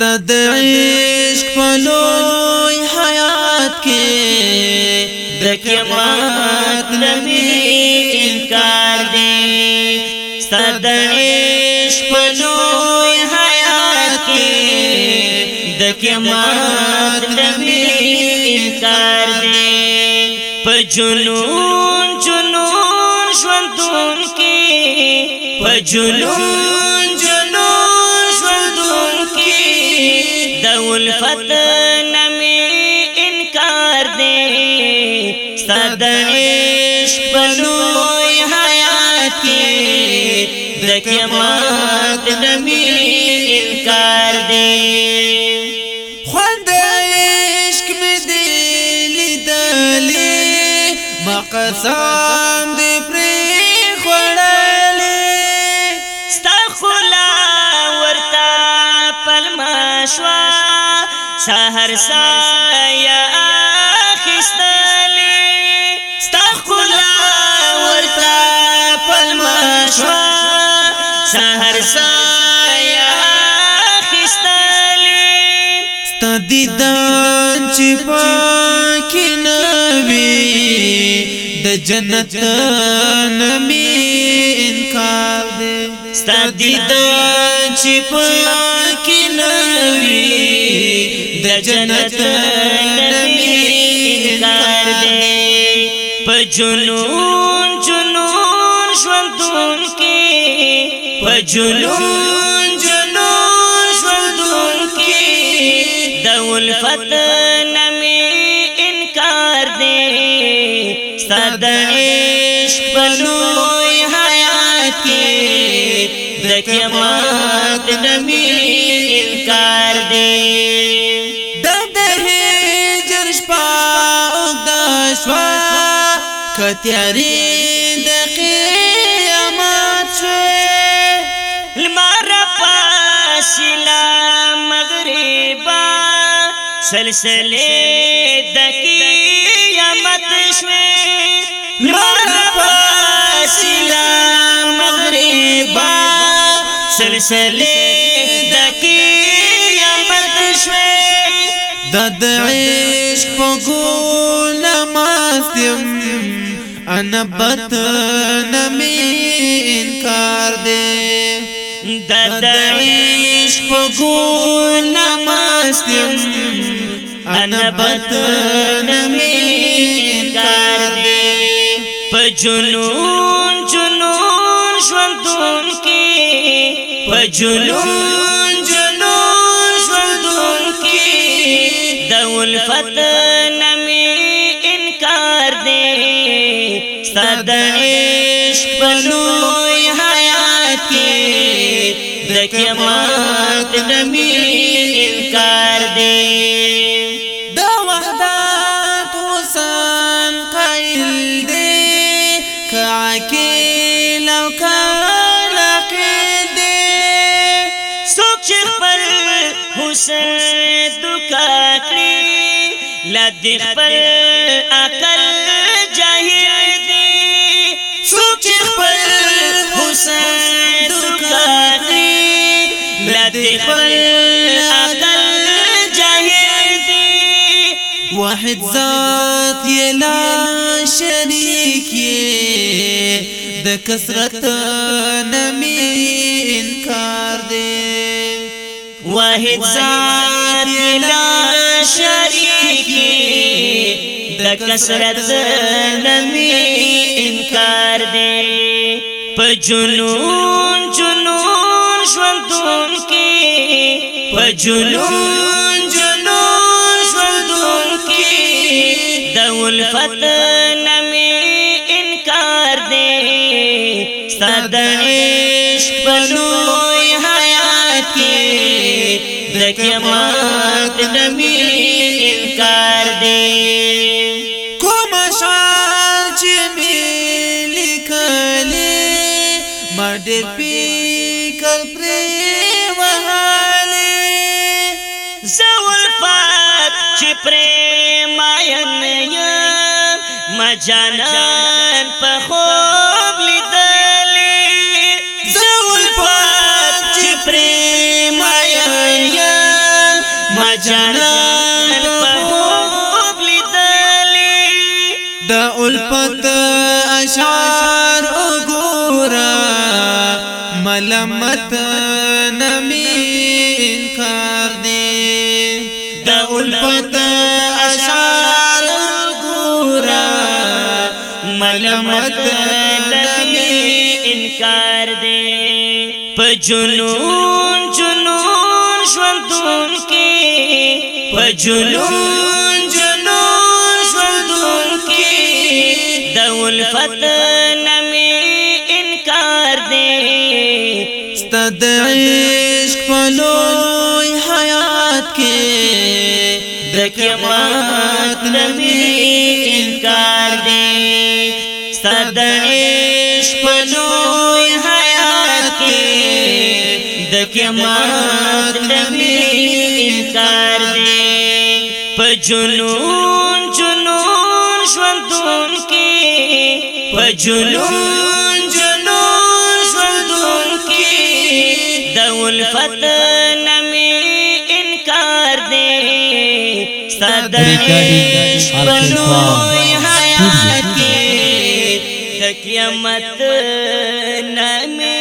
ستد عشق پلوی حیات کې د قیامت نبی انکار دی ستد عشق پلوی حیات کې د قیامت نبی انکار دی په جنون جنون ژوندون کې په جنون الفت نمی انکار دی ستاد عشق بلوی حیات کی دکی مات نمی انکار دی خوند عشق می دیلی دلی مقصام دی پری خوڑلی ستا خلا ورطا پلما شوار سحر سایا اخستلی استغفلا ورتا پلمشوا سحر سایا اخستلی ستدیدان چې پاکي نبی د جنت نمی انکار دے ستدید چې پاکي نوي د جنت نبی دار دی په جنون جنون ژوندون کې په جنون جنون ژوندون کې د ولفت نمي انکار دی ستدعش په قیامت نبی انکار دی د ده جرش پاو د شوا کتیاری د قیامت شو لمر پاسلا مغربا سلسله د قیامت شو لمر پاسلا سلسلې د قیامت شوې د د عشق په ګول ماستم انا بت نمی انکار دې د د عشق په ګول ماستم انا بت نمی انکار دې په جنون جنون ژوندون کې په جنون جنون ژوندون کې د ولفت نمې انکار دی ستد عشق په لوی حیات کې د قیامت نمې حسین دکاکړي لدی خپل عقل جاهل دی سوچ خپل حسین دکاکړي لدی خپل دی واحد ذات یلا شریک د کثرت نمی انکار دی واحد ذات لا شریک د کثرت نمی انکار دی په جنون جنون ژوندون کې په جنون جنون ژوندون کې د ولفت نمی انکار دی ستاسو عشق په نور یقیمت نمی انکار دی کوم شال چې می لیکلې ما دې فکر پرې وهاله زول پات چې پرې ما یم ما جانان په خو الفت اشعار اغورا ملمت نمی انکار دی دا الفت اشعار اغورا ملمت نمی انکار دی په جنون جنون ژوندون کې جنون ختن می انکار دی ستد عشق پلوی حیات کی دکیمات نمی انکار دی ستد عشق پلوی حیات کی دکیمات نمی انکار دی پجنون جنون پجنون جنون ژوندون کی د ولفت میں انکار دے ستدري پلوي حيات کې د قیامت